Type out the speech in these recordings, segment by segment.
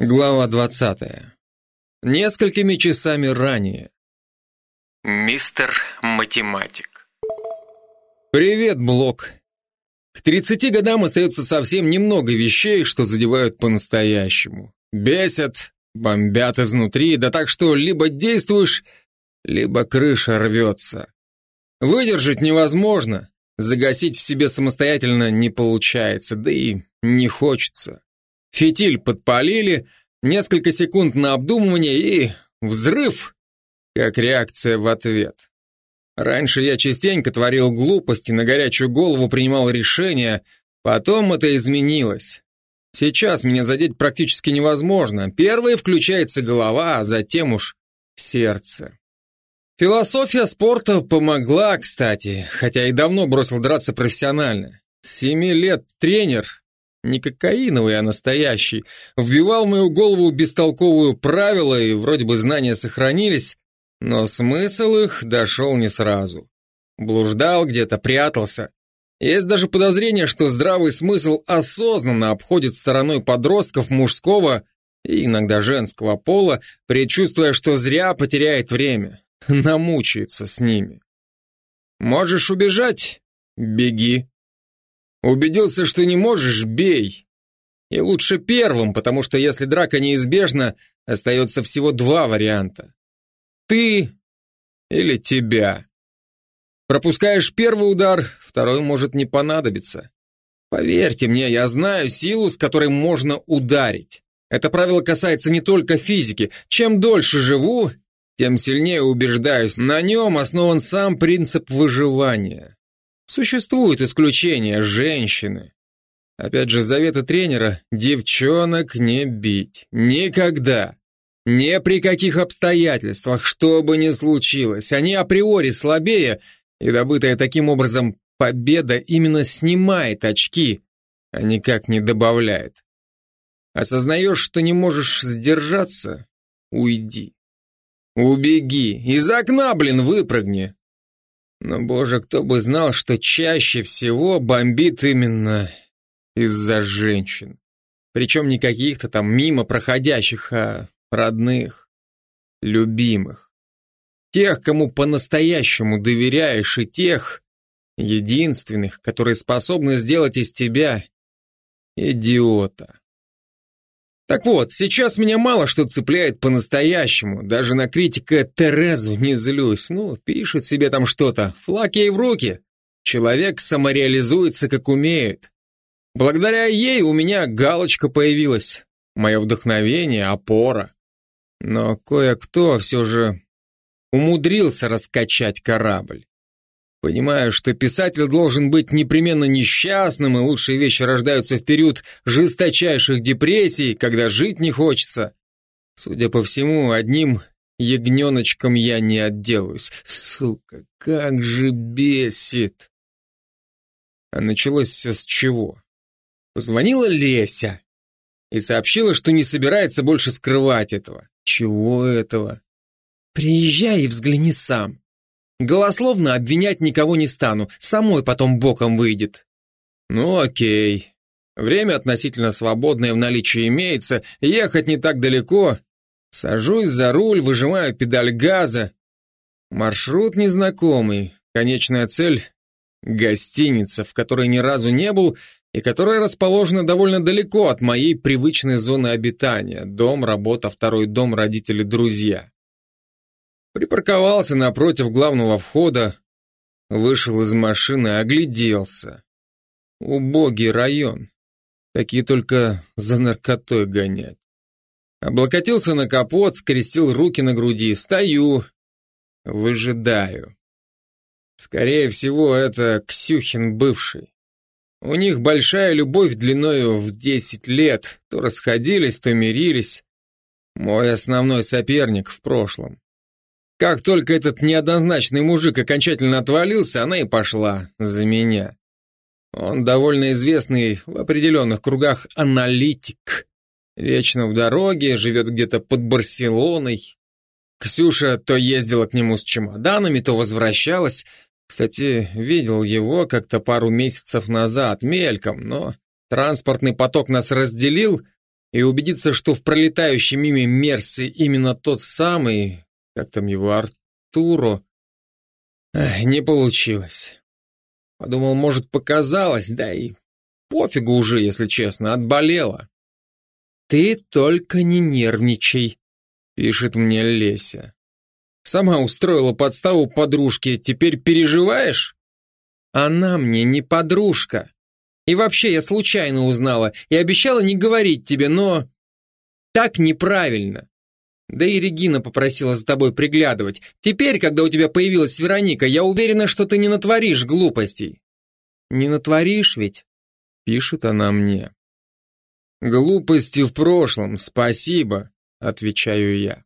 Глава 20. Несколькими часами ранее. Мистер Математик. Привет, Блок. К 30 годам остается совсем немного вещей, что задевают по-настоящему. Бесят, бомбят изнутри, да так что либо действуешь, либо крыша рвется. Выдержать невозможно, загасить в себе самостоятельно не получается, да и не хочется. Фитиль подпалили, несколько секунд на обдумывание и взрыв, как реакция в ответ. Раньше я частенько творил глупости, на горячую голову принимал решения, потом это изменилось. Сейчас меня задеть практически невозможно. Первой включается голова, а затем уж сердце. Философия спорта помогла, кстати, хотя и давно бросил драться профессионально. С семи лет тренер, не кокаиновый, а настоящий, вбивал в мою голову бестолковую правила, и вроде бы знания сохранились, но смысл их дошел не сразу. Блуждал где-то, прятался. Есть даже подозрение, что здравый смысл осознанно обходит стороной подростков мужского и иногда женского пола, предчувствуя, что зря потеряет время, намучается с ними. Можешь убежать? Беги. Убедился, что не можешь, бей. И лучше первым, потому что если драка неизбежна, остается всего два варианта. Ты или тебя. Пропускаешь первый удар, второй может не понадобиться. Поверьте мне, я знаю силу, с которой можно ударить. Это правило касается не только физики. Чем дольше живу, тем сильнее убеждаюсь, на нем основан сам принцип выживания. Существуют исключения, женщины. Опять же, заветы тренера – девчонок не бить. Никогда. Ни при каких обстоятельствах, что бы ни случилось. Они априори слабее, и добытая таким образом победа именно снимает очки, а никак не добавляет. Осознаешь, что не можешь сдержаться – уйди. Убеги, из окна, блин, выпрыгни. Но, боже, кто бы знал, что чаще всего бомбит именно из-за женщин. Причем не каких-то там мимо проходящих, а родных, любимых. Тех, кому по-настоящему доверяешь, и тех, единственных, которые способны сделать из тебя идиота. Так вот, сейчас меня мало что цепляет по-настоящему. Даже на критика Терезу не злюсь. Ну, пишет себе там что-то. Флаг ей в руки. Человек самореализуется, как умеет. Благодаря ей у меня галочка появилась. Мое вдохновение, опора. Но кое-кто все же умудрился раскачать корабль. Понимаю, что писатель должен быть непременно несчастным, и лучшие вещи рождаются в период жесточайших депрессий, когда жить не хочется. Судя по всему, одним ягненочком я не отделаюсь. Сука, как же бесит! А началось все с чего? Позвонила Леся и сообщила, что не собирается больше скрывать этого. Чего этого? Приезжай и взгляни сам. Голословно обвинять никого не стану, самой потом боком выйдет. Ну окей. Время относительно свободное в наличии имеется, ехать не так далеко. Сажусь за руль, выжимаю педаль газа. Маршрут незнакомый, конечная цель — гостиница, в которой ни разу не был и которая расположена довольно далеко от моей привычной зоны обитания. Дом, работа, второй дом, родители, друзья. Припарковался напротив главного входа, вышел из машины, огляделся. Убогий район. Такие только за наркотой гонять. Облокотился на капот, скрестил руки на груди. Стою, выжидаю. Скорее всего, это Ксюхин бывший. У них большая любовь длиною в десять лет. То расходились, то мирились. Мой основной соперник в прошлом. Как только этот неоднозначный мужик окончательно отвалился, она и пошла за меня. Он довольно известный в определенных кругах аналитик. Вечно в дороге, живет где-то под Барселоной. Ксюша то ездила к нему с чемоданами, то возвращалась. Кстати, видел его как-то пару месяцев назад, мельком, но транспортный поток нас разделил, и убедиться, что в пролетающем мимо Мерсе именно тот самый, как там его, Артуро, эх, не получилось. Подумал, может, показалось, да и пофигу уже, если честно, отболела. «Ты только не нервничай», — пишет мне Леся. «Сама устроила подставу подружке, теперь переживаешь?» «Она мне не подружка. И вообще я случайно узнала и обещала не говорить тебе, но... Так неправильно. Да и Регина попросила за тобой приглядывать. Теперь, когда у тебя появилась Вероника, я уверена, что ты не натворишь глупостей». «Не натворишь ведь?» — пишет она мне. «Глупости в прошлом, спасибо», — отвечаю я.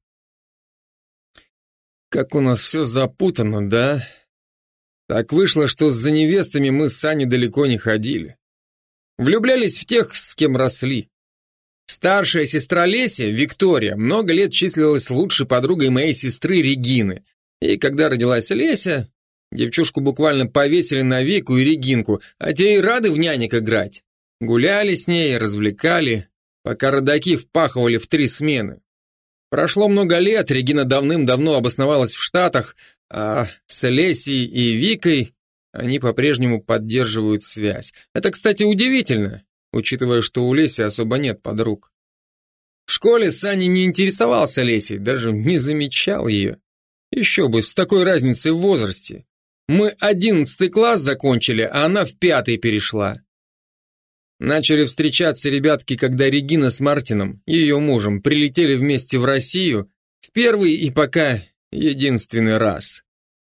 «Как у нас все запутано, да?» Так вышло, что за невестами мы с Саней далеко не ходили. Влюблялись в тех, с кем росли. Старшая сестра Леся, Виктория, много лет числилась лучшей подругой моей сестры Регины. И когда родилась Леся, девчушку буквально повесили на Вику и Регинку, а те и рады в нянек играть. Гуляли с ней, развлекали, пока родаки впахивали в три смены. Прошло много лет, Регина давным-давно обосновалась в Штатах, а с Лесей и Викой они по-прежнему поддерживают связь. Это, кстати, удивительно, учитывая, что у Леси особо нет подруг. В школе Саня не интересовался Лесей, даже не замечал ее. Еще бы, с такой разницей в возрасте. Мы одиннадцатый класс закончили, а она в пятый перешла. Начали встречаться ребятки, когда Регина с Мартином, ее мужем, прилетели вместе в Россию в первый и пока единственный раз.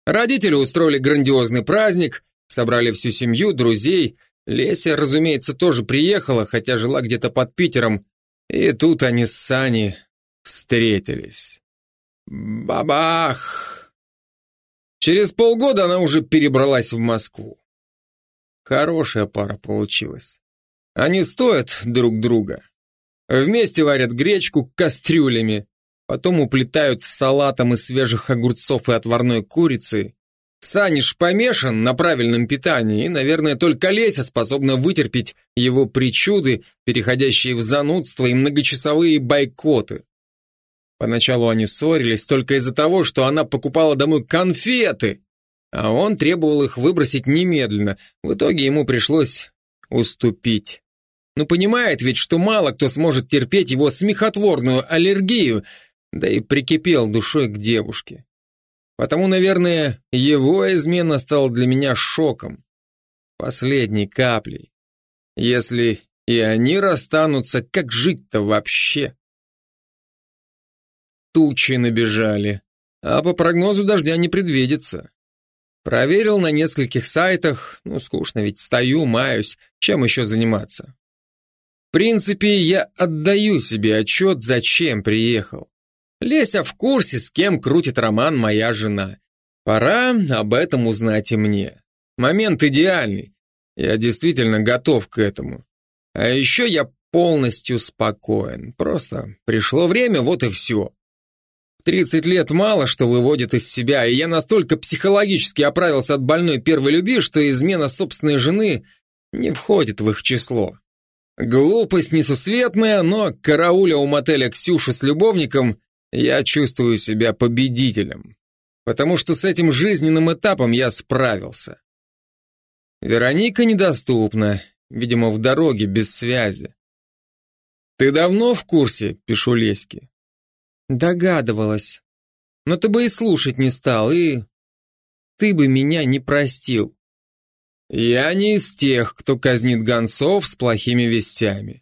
Родители устроили грандиозный праздник, собрали всю семью, друзей. Леся, разумеется, тоже приехала, хотя жила где-то под Питером. И тут они с Саней встретились. Бабах! Через полгода она уже перебралась в Москву. Хорошая пара получилась. Они стоят друг друга. Вместе варят гречку кастрюлями, потом уплетают с салатом из свежих огурцов и отварной курицы. Саниш помешан на правильном питании, и, наверное, только Леся способна вытерпеть его причуды, переходящие в занудство и многочасовые бойкоты. Поначалу они ссорились только из-за того, что она покупала домой конфеты, а он требовал их выбросить немедленно. В итоге ему пришлось уступить. Ну понимает ведь, что мало кто сможет терпеть его смехотворную аллергию, да и прикипел душой к девушке. Потому, наверное, его измена стала для меня шоком. Последней каплей. Если и они расстанутся, как жить-то вообще? Тучи набежали, а по прогнозу дождя не предвидится. Проверил на нескольких сайтах, ну скучно ведь, стою, маюсь, чем еще заниматься? В принципе, я отдаю себе отчет, зачем приехал. Леся в курсе, с кем крутит роман моя жена. Пора об этом узнать и мне. Момент идеальный. Я действительно готов к этому. А еще я полностью спокоен. Просто пришло время, вот и все. Тридцать лет мало что выводит из себя, и я настолько психологически оправился от больной первой любви, что измена собственной жены не входит в их число. Глупость несусветная, но карауля у мотеля Ксюшу с любовником, я чувствую себя победителем. Потому что с этим жизненным этапом я справился. Вероника недоступна, видимо, в дороге, без связи. «Ты давно в курсе?» – пишу Леське. «Догадывалась. Но ты бы и слушать не стал, и... Ты бы меня не простил. Я не из тех, кто казнит гонцов с плохими вестями.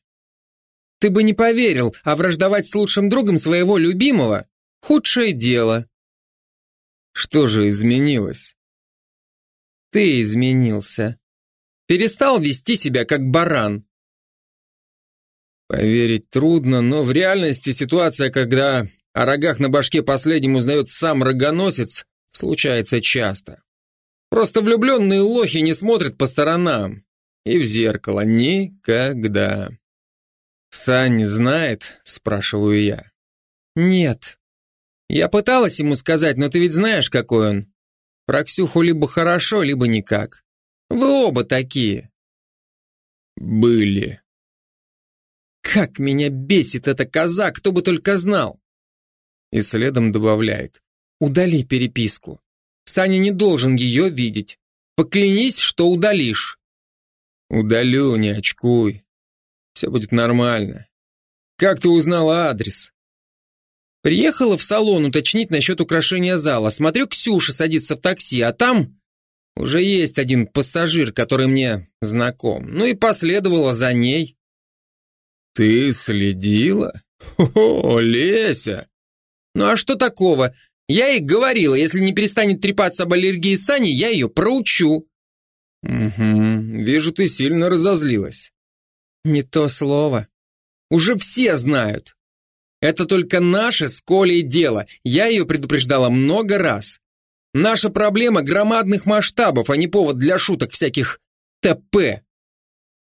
Ты бы не поверил, а враждовать с лучшим другом своего любимого – худшее дело. Что же изменилось? Ты изменился. Перестал вести себя как баран. Поверить трудно, но в реальности ситуация, когда о рогах на башке последним узнает сам рогоносец, случается часто. Просто влюбленные лохи не смотрят по сторонам. И в зеркало никогда. «Сань знает?» – спрашиваю я. «Нет. Я пыталась ему сказать, но ты ведь знаешь, какой он. Про Ксюху либо хорошо, либо никак. Вы оба такие». «Были». Как меня бесит эта коза, кто бы только знал. И следом добавляет. Удали переписку. Саня не должен ее видеть. Поклянись, что удалишь. Удалю, не очкуй. Все будет нормально. Как ты узнала адрес? Приехала в салон уточнить насчет украшения зала. Смотрю, Ксюша садится в такси, а там уже есть один пассажир, который мне знаком. Ну и последовала за ней. Ты следила? О, Леся! Ну а что такого? Я ей говорила, если не перестанет трепаться об аллергии Сани, я ее проучу. Угу, вижу, ты сильно разозлилась. Не то слово. Уже все знают. Это только наше с Колей дело. Я ее предупреждала много раз. Наша проблема громадных масштабов, а не повод для шуток всяких ТП.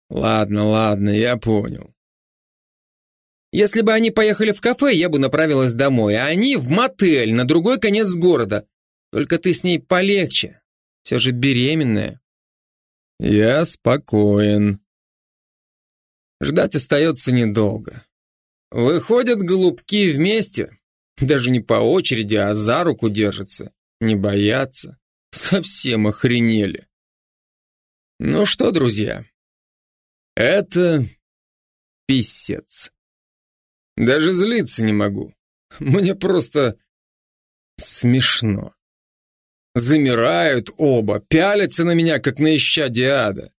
Ладно, ладно, я понял. Если бы они поехали в кафе, я бы направилась домой, а они в мотель на другой конец города. Только ты с ней полегче. Все же беременная. Я спокоен. Ждать остается недолго. Выходят голубки вместе, даже не по очереди, а за руку держатся, не боятся. Совсем охренели. Ну что, друзья, это писец. Даже злиться не могу. Мне просто смешно. Замирают оба, пялятся на меня, как на исчадие ада.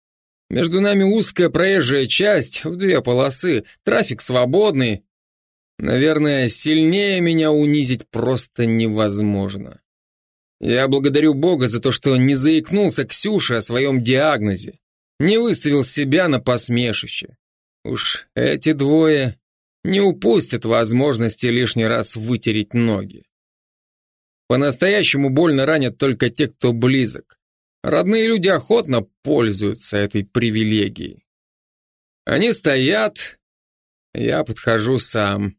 Между нами узкая проезжая часть в две полосы, трафик свободный. Наверное, сильнее меня унизить просто невозможно. Я благодарю Бога за то, что не заикнулся Ксюше о своем диагнозе, не выставил себя на посмешище. Уж эти двое не упустят возможности лишний раз вытереть ноги. По-настоящему больно ранят только те, кто близок. Родные люди охотно пользуются этой привилегией. Они стоят, я подхожу сам.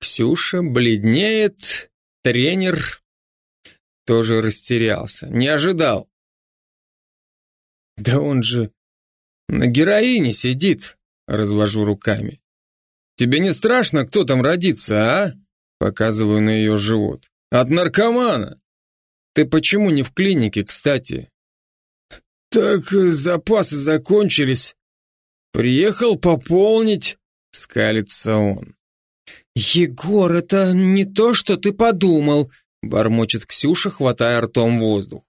Ксюша бледнеет, тренер тоже растерялся, не ожидал. Да он же на героине сидит, развожу руками. Тебе не страшно, кто там родится, а? Показываю на ее живот. От наркомана. Ты почему не в клинике, кстати? Так запасы закончились. Приехал пополнить, скалится он. Егор, это не то, что ты подумал, бормочет Ксюша, хватая ртом воздух.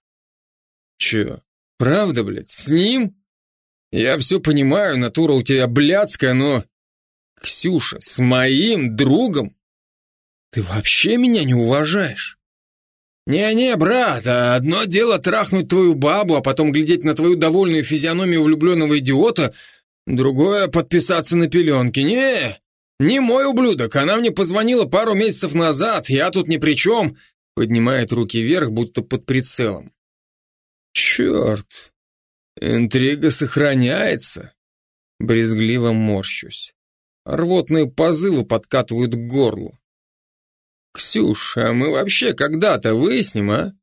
Че, правда, блядь, с ним? Я все понимаю, натура у тебя блядская, но Ксюша, с моим другом? Ты вообще меня не уважаешь? «Не-не, брат, одно дело трахнуть твою бабу, а потом глядеть на твою довольную физиономию влюбленного идиота, другое — подписаться на пеленки. Не, не мой ублюдок, она мне позвонила пару месяцев назад, я тут ни при чем», поднимает руки вверх, будто под прицелом. «Черт, интрига сохраняется», брезгливо морщусь. Рвотные позывы подкатывают к горлу. «Ксюш, а мы вообще когда-то выясним, а?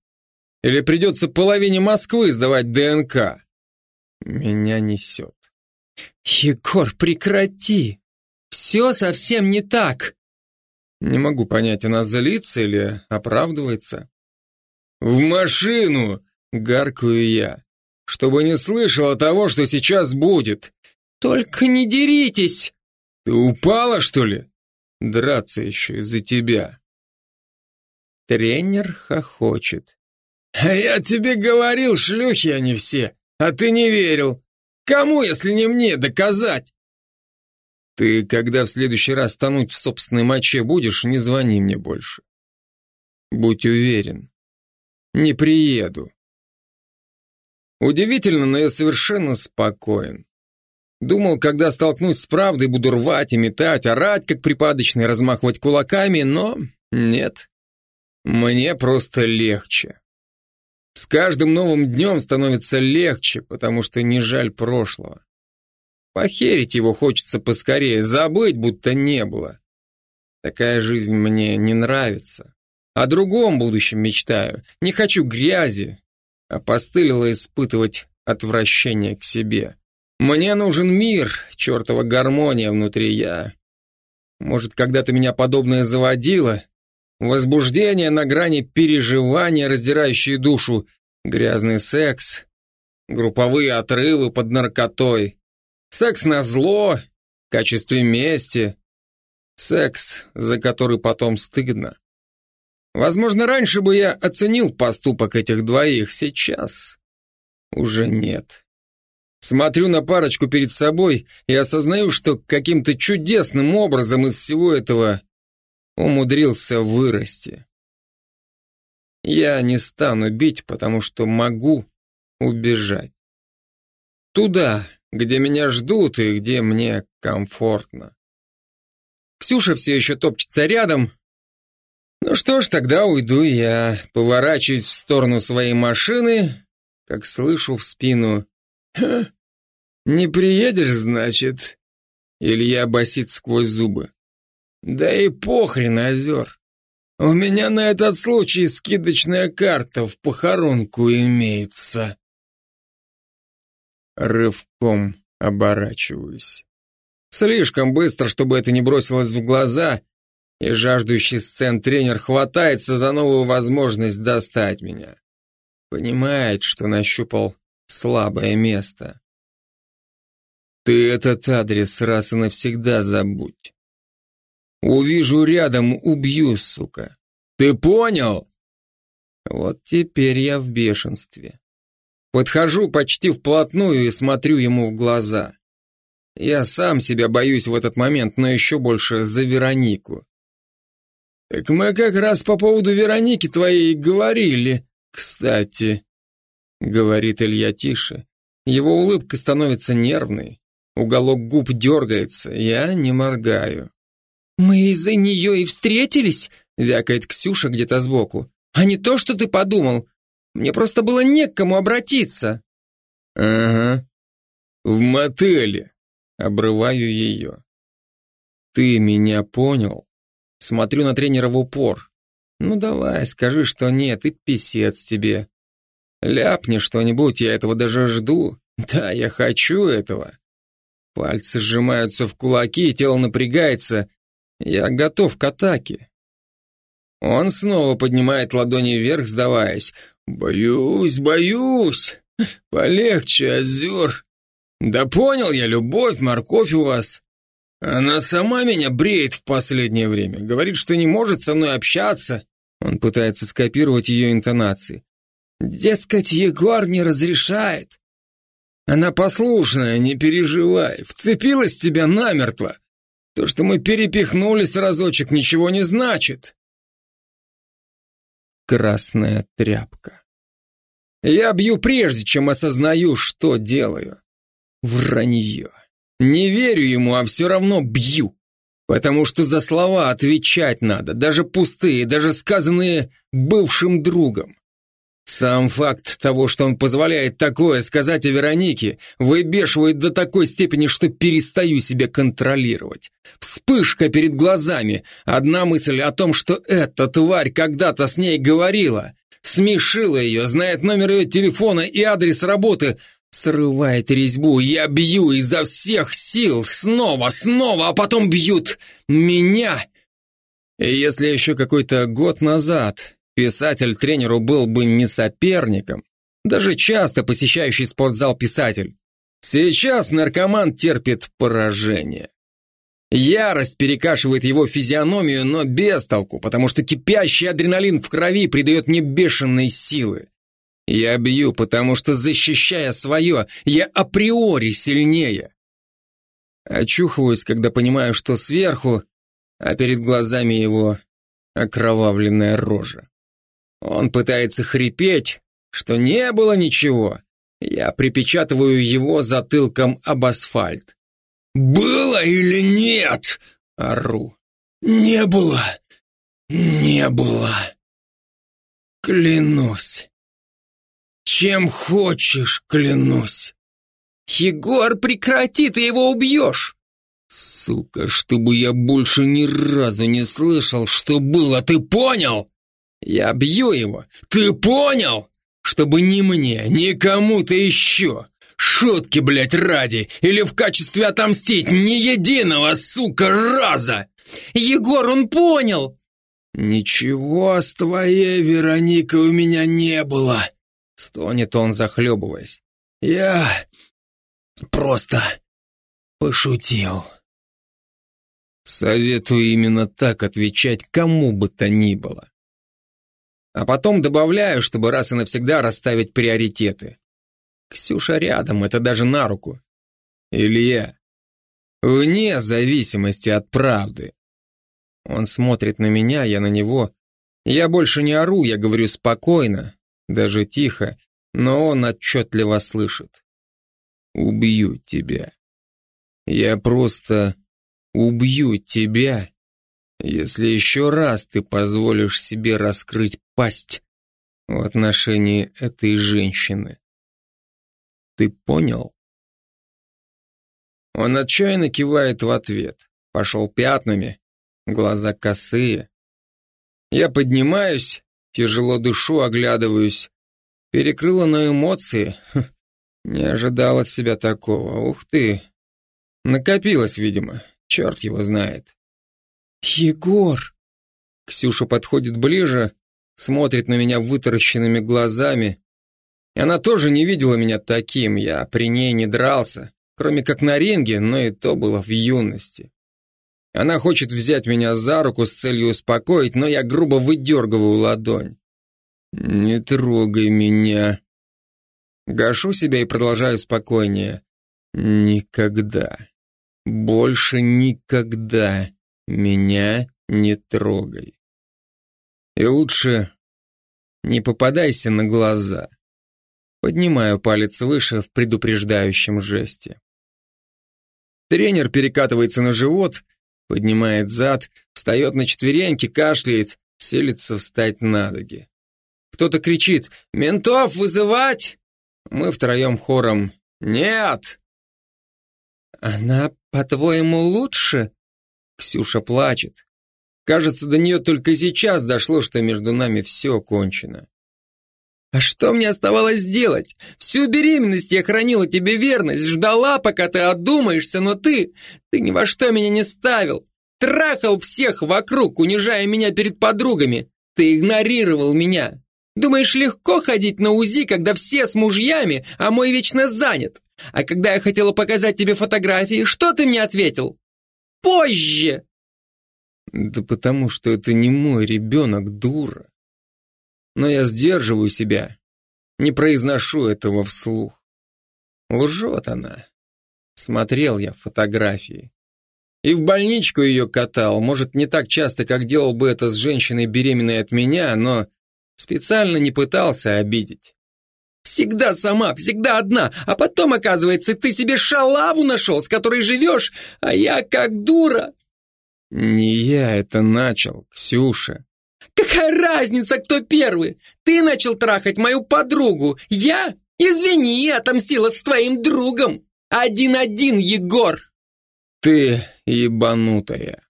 Или придется половине Москвы сдавать ДНК?» Меня несет. «Егор, прекрати! Все совсем не так!» Не могу понять, она злится или оправдывается. «В машину!» — гаркую я, чтобы не слышала того, что сейчас будет. «Только не деритесь!» Ты упала, что ли? Драться еще из-за тебя. Тренер хохочет. А я тебе говорил, шлюхи они все, а ты не верил. Кому, если не мне, доказать? Ты, когда в следующий раз тонуть в собственной моче будешь, не звони мне больше. Будь уверен. Не приеду. Удивительно, но я совершенно спокоен. Думал, когда столкнусь с правдой, буду рвать и метать, орать, как припадочный, размахивать кулаками, но нет. Мне просто легче. С каждым новым днем становится легче, потому что не жаль прошлого. Похерить его хочется поскорее, забыть, будто не было. Такая жизнь мне не нравится. О другом будущем мечтаю. Не хочу грязи, а постылило испытывать отвращение к себе. Мне нужен мир, чертова гармония внутри я. Может, когда-то меня подобное заводило? Возбуждение на грани переживания, раздирающие душу, грязный секс, групповые отрывы под наркотой, секс на зло, в качестве мести, секс, за который потом стыдно. Возможно, раньше бы я оценил поступок этих двоих, сейчас уже нет. Смотрю на парочку перед собой и осознаю, что каким-то чудесным образом из всего этого умудрился вырасти. Я не стану бить, потому что могу убежать. Туда, где меня ждут и где мне комфортно. Ксюша все еще топчется рядом. Ну что ж, тогда уйду я, поворачиваюсь в сторону своей машины, как слышу в спину. «Ха, не приедешь, значит?» Илья басит сквозь зубы. «Да и похрен, озер. У меня на этот случай скидочная карта в похоронку имеется». Рывком оборачиваюсь. Слишком быстро, чтобы это не бросилось в глаза, и жаждущий сцен тренер хватается за новую возможность достать меня. Понимает, что нащупал слабое место. Ты этот адрес раз и навсегда забудь. Увижу рядом, убью, сука. Ты понял? Вот теперь я в бешенстве. Подхожу почти вплотную и смотрю ему в глаза. Я сам себя боюсь в этот момент, но еще больше за Веронику. Так мы как раз по поводу Вероники твоей говорили, кстати, говорит Илья тише. Его улыбка становится нервной. Уголок губ дергается, я не моргаю. «Мы из-за нее и встретились?» — вякает Ксюша где-то сбоку. «А не то, что ты подумал. Мне просто было не к кому обратиться». «Ага. В мотеле». Обрываю ее. «Ты меня понял?» Смотрю на тренера в упор. «Ну давай, скажи, что нет, и писец тебе. Ляпни что-нибудь, я этого даже жду. Да, я хочу этого. Пальцы сжимаются в кулаки, тело напрягается. Я готов к атаке. Он снова поднимает ладони вверх, сдаваясь. «Боюсь, боюсь. Полегче, озер. Да понял я, любовь, морковь у вас. Она сама меня бреет в последнее время. Говорит, что не может со мной общаться». Он пытается скопировать ее интонации. «Дескать, Егор не разрешает. Она послушная, не переживай, вцепилась тебя намертво. То, что мы перепихнулись разочек, ничего не значит. Красная тряпка. Я бью прежде, чем осознаю, что делаю. Вранье. Не верю ему, а все равно бью. Потому что за слова отвечать надо, даже пустые, даже сказанные бывшим другом. Сам факт того, что он позволяет такое сказать о Веронике, выбешивает до такой степени, что перестаю себя контролировать. Вспышка перед глазами, одна мысль о том, что эта тварь когда-то с ней говорила, смешила ее, знает номер ее телефона и адрес работы, срывает резьбу, я бью изо всех сил, снова, снова, а потом бьют меня. Если еще какой-то год назад Писатель тренеру был бы не соперником, даже часто посещающий спортзал писатель. Сейчас наркоман терпит поражение. Ярость перекашивает его физиономию, но без толку, потому что кипящий адреналин в крови придает мне бешеной силы. Я бью, потому что, защищая свое, я априори сильнее. Очухиваюсь, когда понимаю, что сверху, а перед глазами его окровавленная рожа. Он пытается хрипеть, что не было ничего. Я припечатываю его затылком об асфальт. «Было или нет?» — ору. «Не было! Не было! Клянусь! Чем хочешь, клянусь!» «Егор, прекрати, ты его убьешь!» «Сука, чтобы я больше ни разу не слышал, что было, ты понял?» Я бью его. Ты понял? Чтобы ни мне, ни кому-то еще. Шутки, блядь, ради. Или в качестве отомстить ни единого, сука, раза. Егор, он понял!» «Ничего с твоей Вероникой у меня не было!» Стонет он, захлебываясь. «Я просто пошутил». Советую именно так отвечать кому бы то ни было. А потом добавляю, чтобы раз и навсегда расставить приоритеты. Ксюша рядом, это даже на руку. Илья, вне зависимости от правды. Он смотрит на меня, я на него. Я больше не ору, я говорю спокойно, даже тихо, но он отчетливо слышит. Убью тебя. Я просто убью тебя, если еще раз ты позволишь себе раскрыть пасть в отношении этой женщины. Ты понял? Он отчаянно кивает в ответ. Пошел пятнами, глаза косые. Я поднимаюсь, тяжело дышу, оглядываюсь. Перекрыло на эмоции. Хм, не ожидал от себя такого. Ух ты. Накопилось, видимо. Черт его знает. Егор! Ксюша подходит ближе, смотрит на меня вытаращенными глазами. Она тоже не видела меня таким, я при ней не дрался, кроме как на ринге, но и то было в юности. Она хочет взять меня за руку с целью успокоить, но я грубо выдергиваю ладонь. «Не трогай меня». Гашу себя и продолжаю спокойнее. «Никогда, больше никогда меня не трогай. И лучше не попадайся на глаза». Поднимаю палец выше в предупреждающем жесте. Тренер перекатывается на живот, поднимает зад, встает на четвереньки, кашляет, селится встать на ноги. Кто-то кричит «Ментов вызывать!» Мы втроем хором «Нет!» «Она, по-твоему, лучше?» Ксюша плачет. Кажется, до нее только сейчас дошло, что между нами все кончено. А что мне оставалось делать? Всю беременность я хранила тебе верность, ждала, пока ты отдумаешься, но ты, ты ни во что меня не ставил. Трахал всех вокруг, унижая меня перед подругами. Ты игнорировал меня. Думаешь, легко ходить на УЗИ, когда все с мужьями, а мой вечно занят? А когда я хотела показать тебе фотографии, что ты мне ответил? Позже! Да потому что это не мой ребенок, дура но я сдерживаю себя, не произношу этого вслух. Лжет она. Смотрел я фотографии. И в больничку ее катал, может, не так часто, как делал бы это с женщиной, беременной от меня, но специально не пытался обидеть. Всегда сама, всегда одна, а потом, оказывается, ты себе шалаву нашел, с которой живешь, а я как дура. Не я это начал, Ксюша. Какая разница, кто первый? Ты начал трахать мою подругу. Я? Извини, отомстила с твоим другом. Один-один, Егор. Ты ебанутая.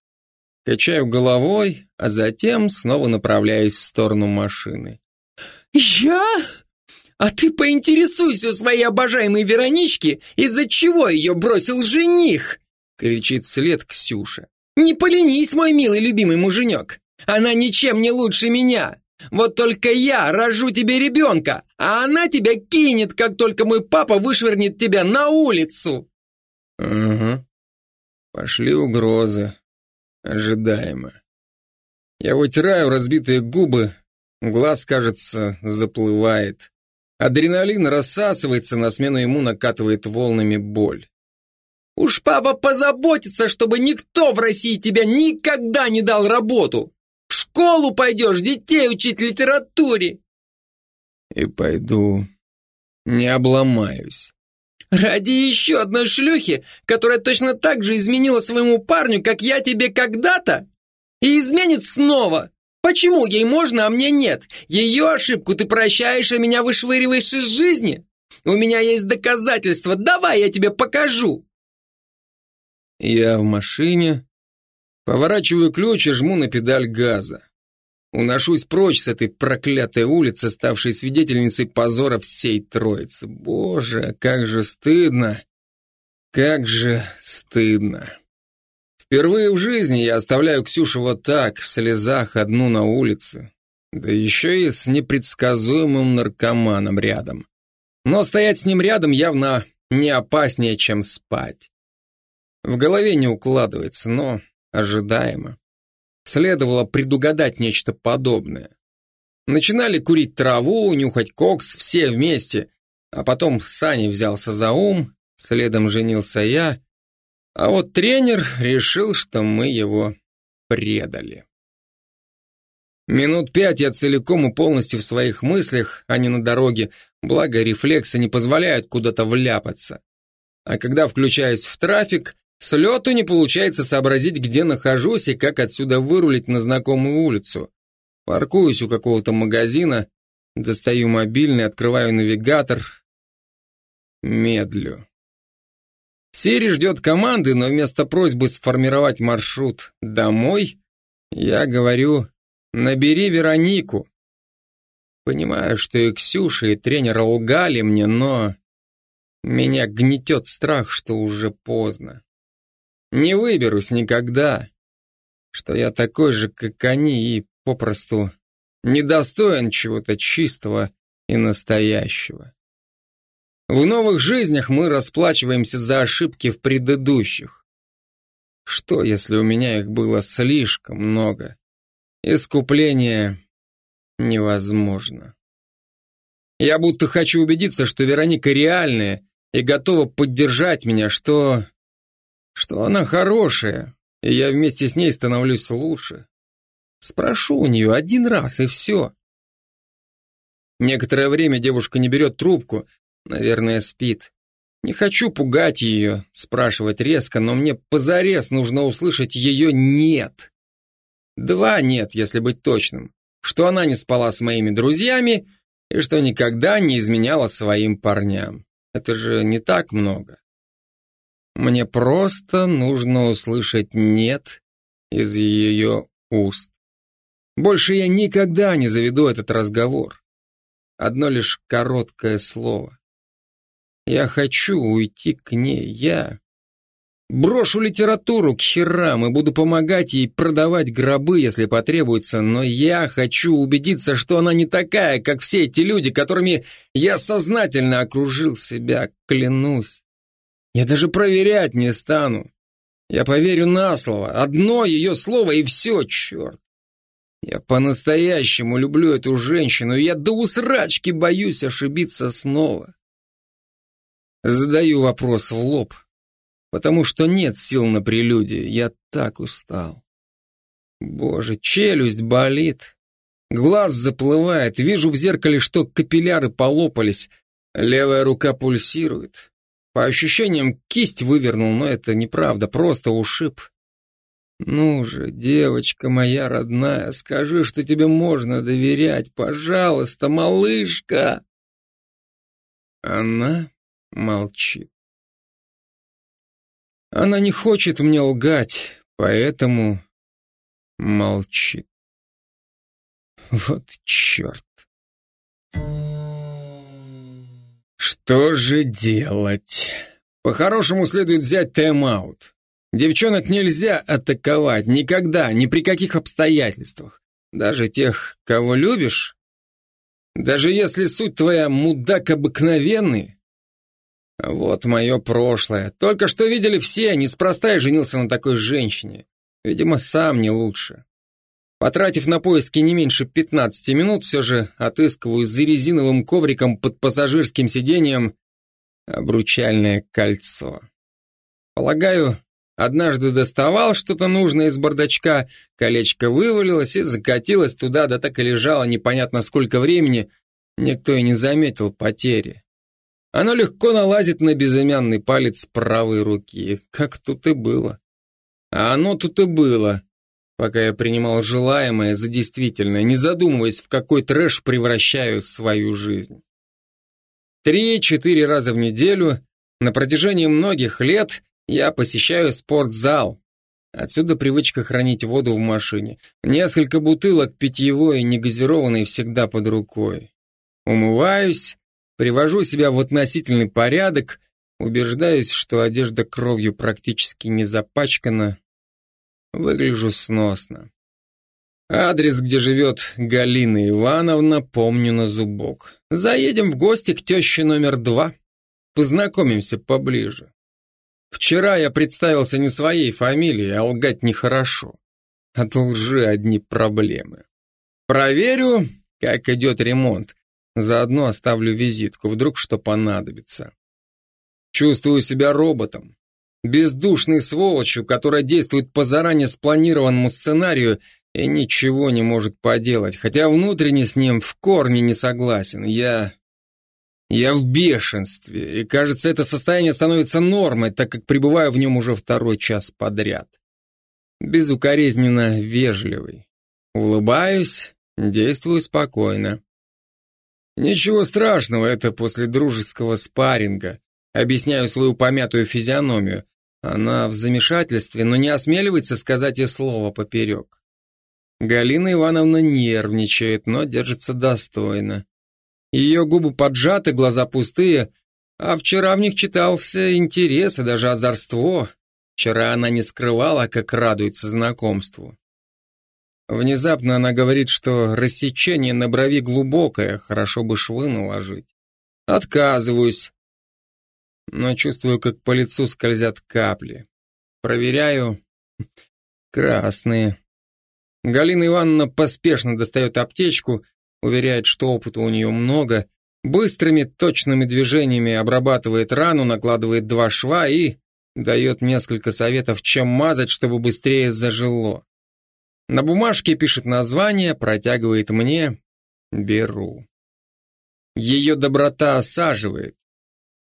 Качаю головой, а затем снова направляюсь в сторону машины. Я? А ты поинтересуйся у своей обожаемой Веронички, из-за чего ее бросил жених? Кричит вслед Ксюша. Не поленись, мой милый любимый муженек. Она ничем не лучше меня. Вот только я рожу тебе ребенка, а она тебя кинет, как только мой папа вышвырнет тебя на улицу. Угу. Пошли угрозы. Ожидаемо. Я вытираю разбитые губы, глаз, кажется, заплывает. Адреналин рассасывается, на смену ему накатывает волнами боль. Уж папа позаботится, чтобы никто в России тебя никогда не дал работу школу пойдешь детей учить литературе. И пойду. Не обломаюсь. Ради еще одной шлюхи, которая точно так же изменила своему парню, как я тебе когда-то? И изменит снова. Почему ей можно, а мне нет? Ее ошибку ты прощаешь, а меня вышвыриваешь из жизни? У меня есть доказательства, давай я тебе покажу. Я в машине, Поворачиваю ключ и жму на педаль газа. Уношусь прочь с этой проклятой улицы, ставшей свидетельницей позора всей троицы. Боже, как же стыдно! Как же стыдно! Впервые в жизни я оставляю Ксюшу вот так, в слезах, одну на улице. Да еще и с непредсказуемым наркоманом рядом. Но стоять с ним рядом явно не опаснее, чем спать. В голове не укладывается, но ожидаемо. Следовало предугадать нечто подобное. Начинали курить траву, нюхать кокс все вместе, а потом Саня взялся за ум, следом женился я, а вот тренер решил, что мы его предали. Минут пять я целиком и полностью в своих мыслях, а не на дороге, благо рефлексы не позволяют куда-то вляпаться. А когда включаюсь в трафик, с лету не получается сообразить, где нахожусь и как отсюда вырулить на знакомую улицу. Паркуюсь у какого-то магазина, достаю мобильный, открываю навигатор. Медлю. Сири ждет команды, но вместо просьбы сформировать маршрут домой, я говорю «набери Веронику». Понимаю, что и Ксюша, и тренер лгали мне, но меня гнетет страх, что уже поздно. Не выберусь никогда, что я такой же, как они, и попросту недостоин чего-то чистого и настоящего. В новых жизнях мы расплачиваемся за ошибки в предыдущих. Что, если у меня их было слишком много? Искупление невозможно. Я будто хочу убедиться, что Вероника реальная и готова поддержать меня, что... что она хорошая, и я вместе с ней становлюсь лучше. Спрошу у нее один раз, и все. Некоторое время девушка не берет трубку, Наверное, спит. Не хочу пугать ее, спрашивать резко, но мне позарез нужно услышать ее «нет». Два «нет», если быть точным. Что она не спала с моими друзьями и что никогда не изменяла своим парням. Это же не так много. Мне просто нужно услышать «нет» из ее уст. Больше я никогда не заведу этот разговор. Одно лишь короткое слово. Я хочу уйти к ней, я. Брошу литературу к херам и буду помогать ей продавать гробы, если потребуется, но я хочу убедиться, что она не такая, как все эти люди, которыми я сознательно окружил себя, клянусь. Я даже проверять не стану. Я поверю на слово, одно ее слово и все, черт. Я по-настоящему люблю эту женщину, и я до усрачки боюсь ошибиться снова. Задаю вопрос в лоб, потому что нет сил на прелюдии, я так устал. Боже, челюсть болит, глаз заплывает, вижу в зеркале, что капилляры полопались, левая рука пульсирует. По ощущениям, кисть вывернул, но это неправда, просто ушиб. Ну же, девочка моя родная, скажи, что тебе можно доверять, пожалуйста, малышка. Она молчит. Она не хочет мне лгать, поэтому молчит. Вот черт. Что же делать? По-хорошему следует взять тайм-аут. Девчонок нельзя атаковать никогда, ни при каких обстоятельствах. Даже тех, кого любишь. Даже если суть твоя мудак обыкновенный, вот мое прошлое. Только что видели все, неспроста я женился на такой женщине. Видимо, сам не лучше. Потратив на поиски не меньше 15 минут, все же отыскиваю за резиновым ковриком под пассажирским сиденьем обручальное кольцо. Полагаю, однажды доставал что-то нужное из бардачка, колечко вывалилось и закатилось туда, да так и лежало непонятно сколько времени, никто и не заметил потери. Оно легко налазит на безымянный палец правой руки, как тут и было. А оно тут и было, пока я принимал желаемое за действительное, не задумываясь, в какой трэш превращаю свою жизнь. Три-четыре раза в неделю на протяжении многих лет я посещаю спортзал. Отсюда привычка хранить воду в машине. Несколько бутылок питьевой и негазированной всегда под рукой. Умываюсь, Привожу себя в относительный порядок, убеждаюсь, что одежда кровью практически не запачкана. Выгляжу сносно. Адрес, где живет Галина Ивановна, помню на зубок. Заедем в гости к теще номер два. Познакомимся поближе. Вчера я представился не своей фамилией, а лгать нехорошо. От лжи одни проблемы. Проверю, как идет ремонт. Заодно оставлю визитку, вдруг что понадобится. Чувствую себя роботом. Бездушной сволочью, которая действует по заранее спланированному сценарию и ничего не может поделать, хотя внутренне с ним в корне не согласен. Я... Я в бешенстве, и кажется, это состояние становится нормой, так как пребываю в нем уже второй час подряд. Безукоризненно вежливый. Улыбаюсь, действую спокойно. Ничего страшного, это после дружеского спарринга. Объясняю свою помятую физиономию. Она в замешательстве, но не осмеливается сказать и слова поперек. Галина Ивановна нервничает, но держится достойно. Ее губы поджаты, глаза пустые, а вчера в них читался интерес и даже озорство. Вчера она не скрывала, как радуется знакомству. Внезапно она говорит, что рассечение на брови глубокое, хорошо бы швы наложить. Отказываюсь, но чувствую, как по лицу скользят капли. Проверяю. Красные. Галина Ивановна поспешно достает аптечку, уверяет, что опыта у нее много, быстрыми точными движениями обрабатывает рану, накладывает два шва и дает несколько советов, чем мазать, чтобы быстрее зажило. На бумажке пишет название, протягивает мне. Беру. Ее доброта осаживает.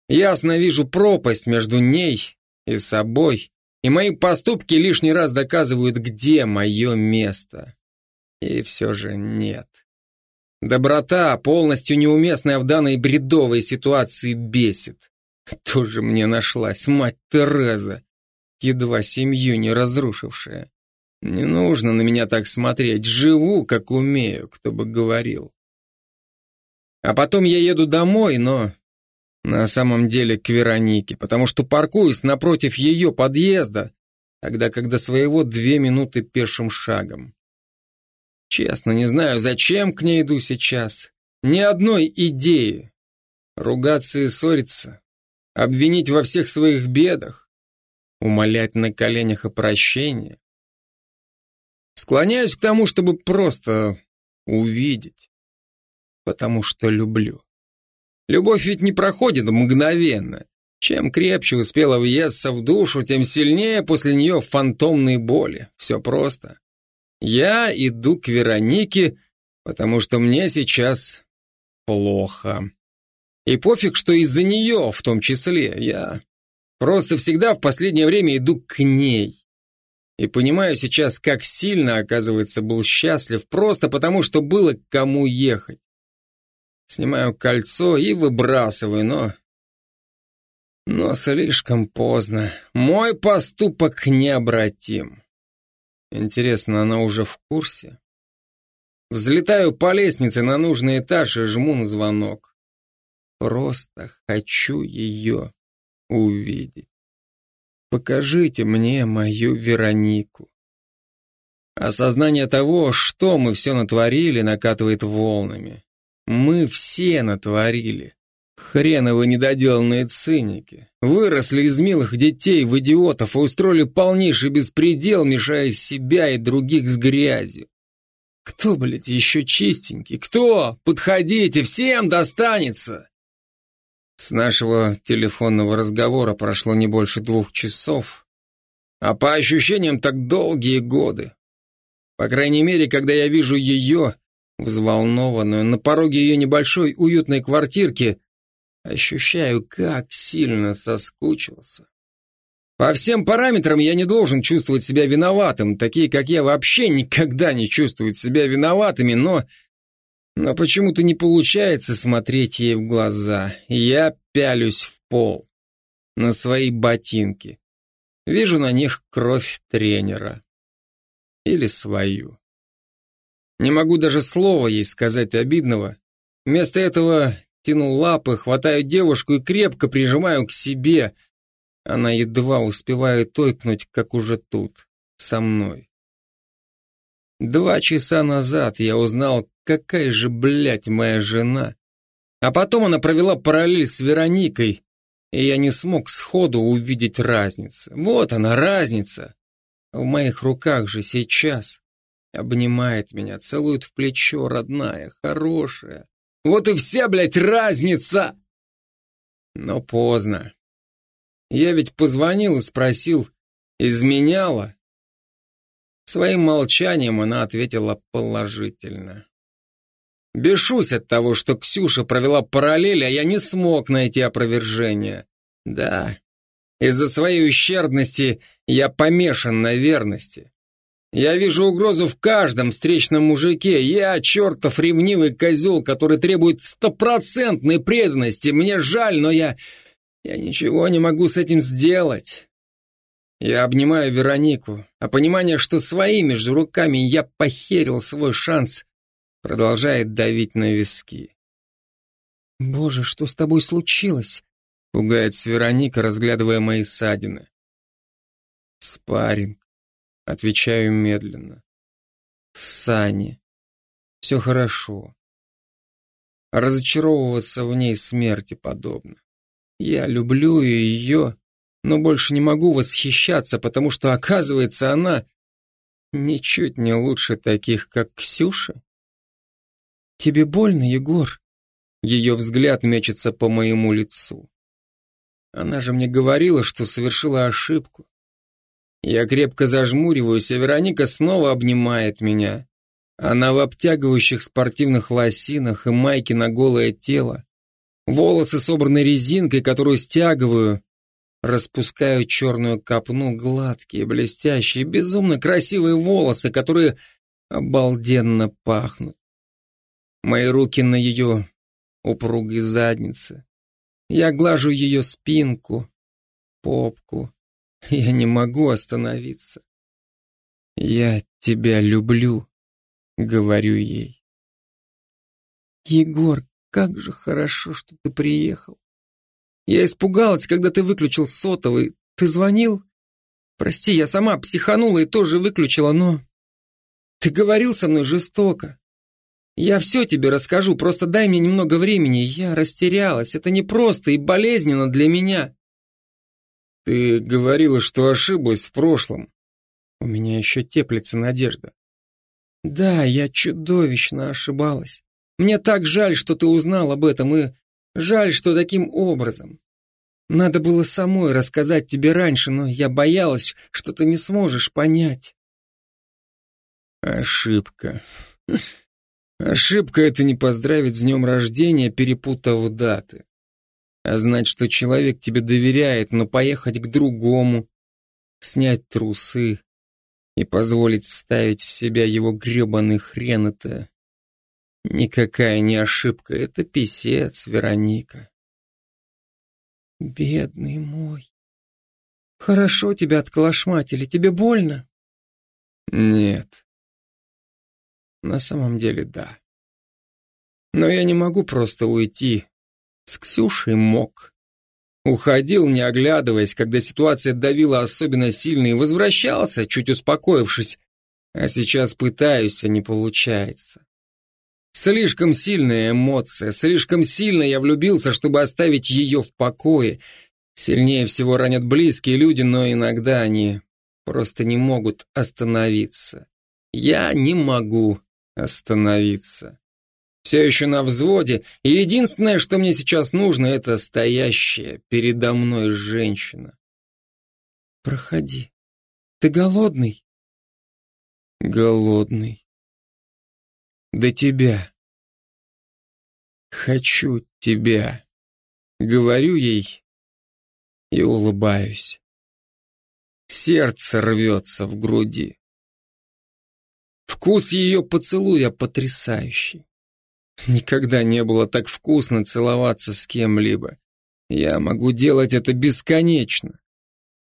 Ясно вижу пропасть между ней и собой, и мои поступки лишний раз доказывают, где мое место. И все же нет. Доброта, полностью неуместная в данной бредовой ситуации, бесит. Тоже мне нашлась мать Тереза, едва семью не разрушившая. Не нужно на меня так смотреть. Живу, как умею, кто бы говорил. А потом я еду домой, но на самом деле к Веронике, потому что паркуюсь напротив ее подъезда, тогда когда своего две минуты пешим шагом. Честно, не знаю, зачем к ней иду сейчас. Ни одной идеи. Ругаться и ссориться, обвинить во всех своих бедах, умолять на коленях о прощении. Склоняюсь к тому, чтобы просто увидеть. Потому что люблю. Любовь ведь не проходит мгновенно. Чем крепче успела въесться в душу, тем сильнее после нее фантомные боли. Все просто. Я иду к Веронике, потому что мне сейчас плохо. И пофиг, что из-за нее в том числе. Я просто всегда в последнее время иду к ней. И понимаю сейчас, как сильно, оказывается, был счастлив, просто потому, что было к кому ехать. Снимаю кольцо и выбрасываю, но... Но слишком поздно. Мой поступок необратим. Интересно, она уже в курсе? Взлетаю по лестнице на нужный этаж и жму на звонок. Просто хочу ее увидеть. Покажите мне мою Веронику. Осознание того, что мы все натворили, накатывает волнами. Мы все натворили. Хреновы недоделанные циники. Выросли из милых детей в идиотов и устроили полнейший беспредел, мешая себя и других с грязью. Кто, блядь, еще чистенький? Кто? Подходите, всем достанется! С нашего телефонного разговора прошло не больше двух часов, а по ощущениям так долгие годы. По крайней мере, когда я вижу ее, взволнованную, на пороге ее небольшой уютной квартирки, ощущаю, как сильно соскучился. По всем параметрам я не должен чувствовать себя виноватым, такие как я вообще никогда не чувствуют себя виноватыми, но но почему-то не получается смотреть ей в глаза. Я пялюсь в пол, на свои ботинки. Вижу на них кровь тренера. Или свою. Не могу даже слова ей сказать обидного. Вместо этого тяну лапы, хватаю девушку и крепко прижимаю к себе. Она едва успевает тойкнуть, как уже тут. со мной. Два часа назад я узнал, какая же, блядь, моя жена. А потом она провела параллель с Вероникой, и я не смог сходу увидеть разницу. Вот она, разница. В моих руках же сейчас. Обнимает меня, целует в плечо, родная, хорошая. Вот и вся, блядь, разница! Но поздно. Я ведь позвонил и спросил, изменяла? Своим молчанием она ответила положительно. Бешусь от того, что Ксюша провела параллель, а я не смог найти опровержение. Да, из-за своей ущербности я помешан на верности. Я вижу угрозу в каждом встречном мужике. Я чертов ревнивый козел, который требует стопроцентной преданности. Мне жаль, но я... Я ничего не могу с этим сделать. Я обнимаю Веронику, а понимание, что своими же руками я похерил свой шанс, продолжает давить на виски. «Боже, что с тобой случилось?» — пугается Вероника, разглядывая мои ссадины. «Спарринг», — отвечаю медленно. «Сани, все хорошо. Разочаровываться в ней смерти подобно. Я люблю ее, но больше не могу восхищаться, потому что, оказывается, она ничуть не лучше таких, как Ксюша. «Тебе больно, Егор?» Ее взгляд мечется по моему лицу. Она же мне говорила, что совершила ошибку. Я крепко зажмуриваюсь, а Вероника снова обнимает меня. Она в обтягивающих спортивных лосинах и майке на голое тело. Волосы собраны резинкой, которую стягиваю, распускаю черную копну, гладкие, блестящие, безумно красивые волосы, которые обалденно пахнут. Мои руки на ее упругой заднице. Я глажу ее спинку, попку. Я не могу остановиться. Я тебя люблю, говорю ей. Егор, как же хорошо, что ты приехал. Я испугалась, когда ты выключил сотовый. Ты звонил? Прости, я сама психанула и тоже выключила, но... Ты говорил со мной жестоко. Я все тебе расскажу, просто дай мне немного времени. Я растерялась, это непросто и болезненно для меня. Ты говорила, что ошиблась в прошлом. У меня еще теплится надежда. Да, я чудовищно ошибалась. Мне так жаль, что ты узнал об этом, и Жаль, что таким образом. Надо было самой рассказать тебе раньше, но я боялась, что ты не сможешь понять. Ошибка. Ошибка — это не поздравить с днем рождения, перепутав даты. А знать, что человек тебе доверяет, но поехать к другому, снять трусы и позволить вставить в себя его гребаный хрен — это Никакая не ошибка, это писец, Вероника. Бедный мой. Хорошо тебя отколошматили, тебе больно? Нет. На самом деле, да. Но я не могу просто уйти. С Ксюшей мог. Уходил, не оглядываясь, когда ситуация давила особенно сильно и возвращался, чуть успокоившись. А сейчас пытаюсь, а не получается. Слишком сильная эмоция, слишком сильно я влюбился, чтобы оставить ее в покое. Сильнее всего ранят близкие люди, но иногда они просто не могут остановиться. Я не могу остановиться. Все еще на взводе, и единственное, что мне сейчас нужно, это стоящая передо мной женщина. Проходи. Ты голодный? Голодный до тебя. Хочу тебя. Говорю ей и улыбаюсь. Сердце рвется в груди. Вкус ее поцелуя потрясающий. Никогда не было так вкусно целоваться с кем-либо. Я могу делать это бесконечно.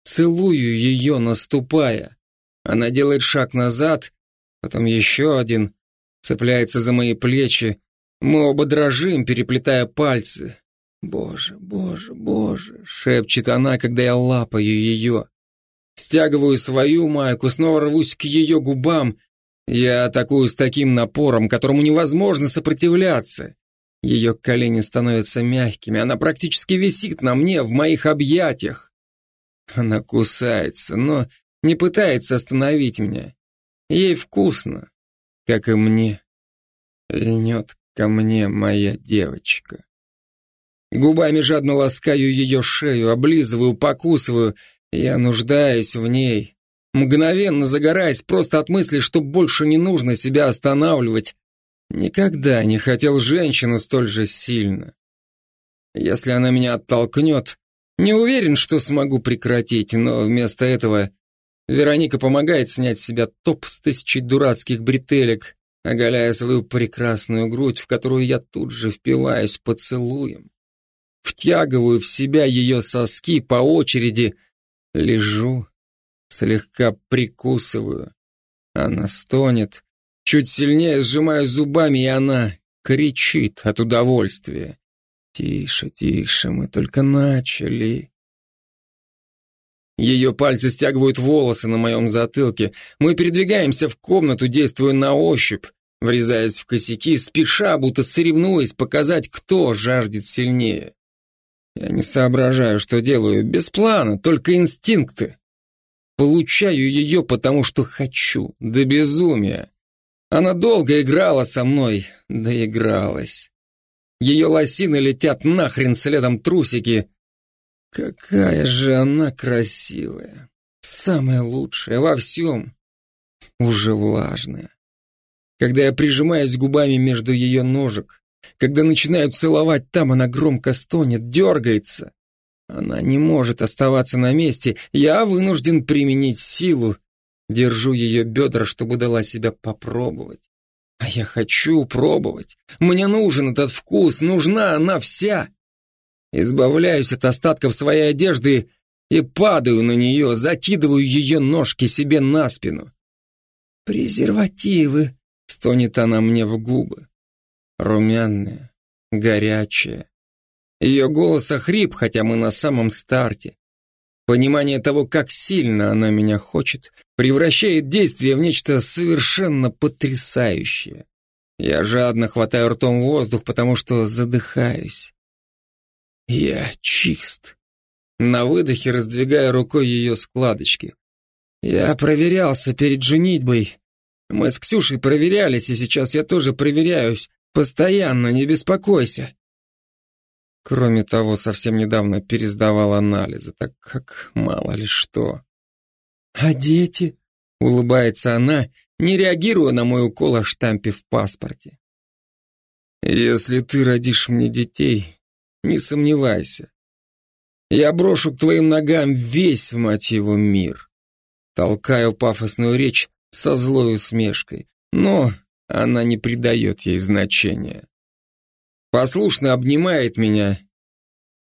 Целую ее, наступая. Она делает шаг назад, потом еще один, цепляется за мои плечи. Мы оба дрожим, переплетая пальцы. «Боже, боже, боже!» — шепчет она, когда я лапаю ее. Стягиваю свою майку, снова рвусь к ее губам. Я атакую с таким напором, которому невозможно сопротивляться. Ее колени становятся мягкими, она практически висит на мне в моих объятиях. Она кусается, но не пытается остановить меня. Ей вкусно, как и мне. Льнет ко мне моя девочка. Губами жадно ласкаю ее шею, облизываю, покусываю. Я нуждаюсь в ней. Мгновенно загораясь просто от мысли, что больше не нужно себя останавливать. Никогда не хотел женщину столь же сильно. Если она меня оттолкнет, не уверен, что смогу прекратить, но вместо этого Вероника помогает снять с себя топ с тысячей дурацких бретелек, оголяя свою прекрасную грудь, в которую я тут же впиваюсь поцелуем. Втягиваю в себя ее соски по очереди, лежу, слегка прикусываю. Она стонет, чуть сильнее сжимаю зубами, и она кричит от удовольствия. Тише, тише, мы только начали. Ее пальцы стягивают волосы на моем затылке. Мы передвигаемся в комнату, действуя на ощупь, врезаясь в косяки, спеша, будто соревнуясь, показать, кто жаждет сильнее. Я не соображаю, что делаю, без плана, только инстинкты. Получаю ее, потому что хочу, до безумия. Она долго играла со мной, доигралась. Ее лосины летят нахрен следом трусики, Какая же она красивая. Самая лучшая во всем. Уже влажная. Когда я прижимаюсь губами между ее ножек, когда начинаю целовать там, она громко стонет, дергается. Она не может оставаться на месте, я вынужден применить силу. Держу ее бедра, чтобы дала себя попробовать. А я хочу пробовать. Мне нужен этот вкус, нужна она вся. Избавляюсь от остатков своей одежды и падаю на нее, закидываю ее ножки себе на спину. «Презервативы!» — стонет она мне в губы. Румяная, горячая. Ее голос охрип, хотя мы на самом старте. Понимание того, как сильно она меня хочет, превращает действие в нечто совершенно потрясающее. Я жадно хватаю ртом воздух, потому что задыхаюсь. Я чист. На выдохе раздвигая рукой ее складочки. Я проверялся перед женитьбой. Мы с Ксюшей проверялись, и сейчас я тоже проверяюсь. Постоянно, не беспокойся. Кроме того, совсем недавно пересдавал анализы, так как мало ли что. «А дети?» — улыбается она, не реагируя на мой укол о штампе в паспорте. «Если ты родишь мне детей, не сомневайся. Я брошу к твоим ногам весь, мать его, мир. Толкаю пафосную речь со злой усмешкой, но она не придает ей значения. Послушно обнимает меня,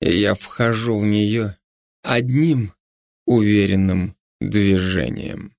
и я вхожу в нее одним уверенным движением.